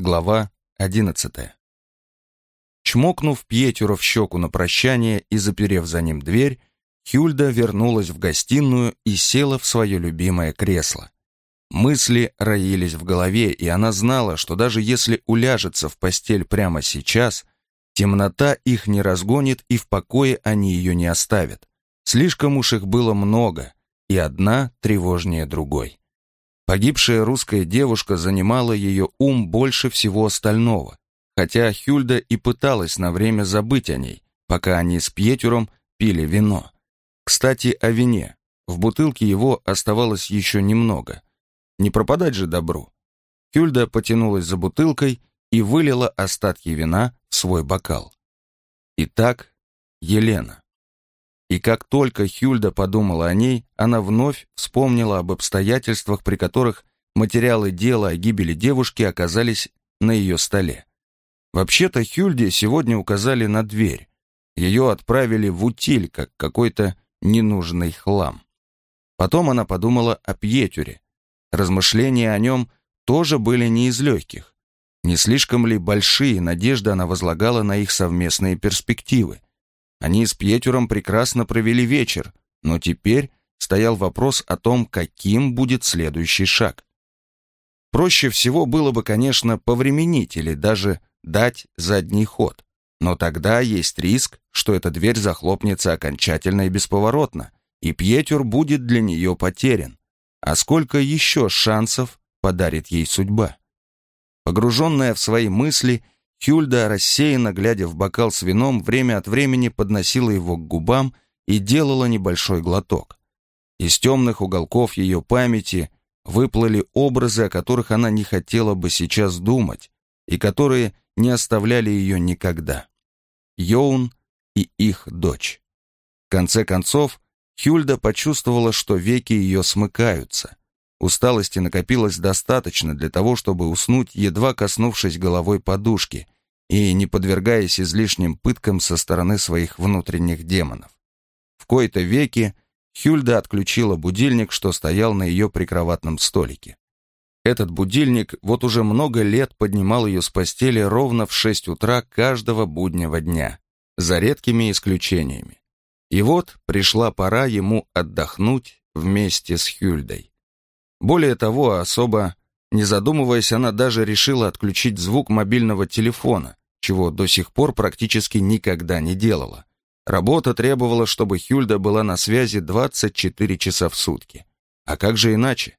Глава одиннадцатая. Чмокнув Пьетюра в щеку на прощание и заперев за ним дверь, Хюльда вернулась в гостиную и села в свое любимое кресло. Мысли роились в голове, и она знала, что даже если уляжется в постель прямо сейчас, темнота их не разгонит и в покое они ее не оставят. Слишком уж их было много, и одна тревожнее другой. Погибшая русская девушка занимала ее ум больше всего остального, хотя Хюльда и пыталась на время забыть о ней, пока они с Пьетюром пили вино. Кстати, о вине. В бутылке его оставалось еще немного. Не пропадать же добру. Хюльда потянулась за бутылкой и вылила остатки вина в свой бокал. Итак, Елена. И как только Хюльда подумала о ней, она вновь вспомнила об обстоятельствах, при которых материалы дела о гибели девушки оказались на ее столе. Вообще-то Хюльде сегодня указали на дверь. Ее отправили в утиль, как какой-то ненужный хлам. Потом она подумала о Пьетюре. Размышления о нем тоже были не из легких. Не слишком ли большие надежды она возлагала на их совместные перспективы? Они с Пьетюром прекрасно провели вечер, но теперь стоял вопрос о том, каким будет следующий шаг. Проще всего было бы, конечно, повременить или даже дать задний ход. Но тогда есть риск, что эта дверь захлопнется окончательно и бесповоротно, и Пьетюр будет для нее потерян. А сколько еще шансов подарит ей судьба? Погруженная в свои мысли, Хюльда, рассеянно глядя в бокал с вином, время от времени подносила его к губам и делала небольшой глоток. Из темных уголков ее памяти выплыли образы, о которых она не хотела бы сейчас думать, и которые не оставляли ее никогда. Йоун и их дочь. В конце концов, Хюльда почувствовала, что веки ее смыкаются. Усталости накопилось достаточно для того, чтобы уснуть, едва коснувшись головой подушки и не подвергаясь излишним пыткам со стороны своих внутренних демонов. В кои-то веки Хюльда отключила будильник, что стоял на ее прикроватном столике. Этот будильник вот уже много лет поднимал ее с постели ровно в 6 утра каждого буднего дня, за редкими исключениями. И вот пришла пора ему отдохнуть вместе с Хюльдой. Более того, особо не задумываясь, она даже решила отключить звук мобильного телефона, чего до сих пор практически никогда не делала. Работа требовала, чтобы Хюльда была на связи 24 часа в сутки. А как же иначе?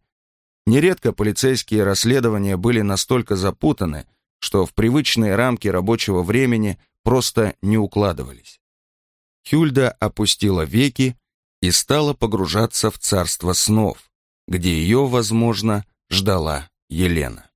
Нередко полицейские расследования были настолько запутаны, что в привычные рамки рабочего времени просто не укладывались. Хюльда опустила веки и стала погружаться в царство снов, где ее, возможно, ждала Елена.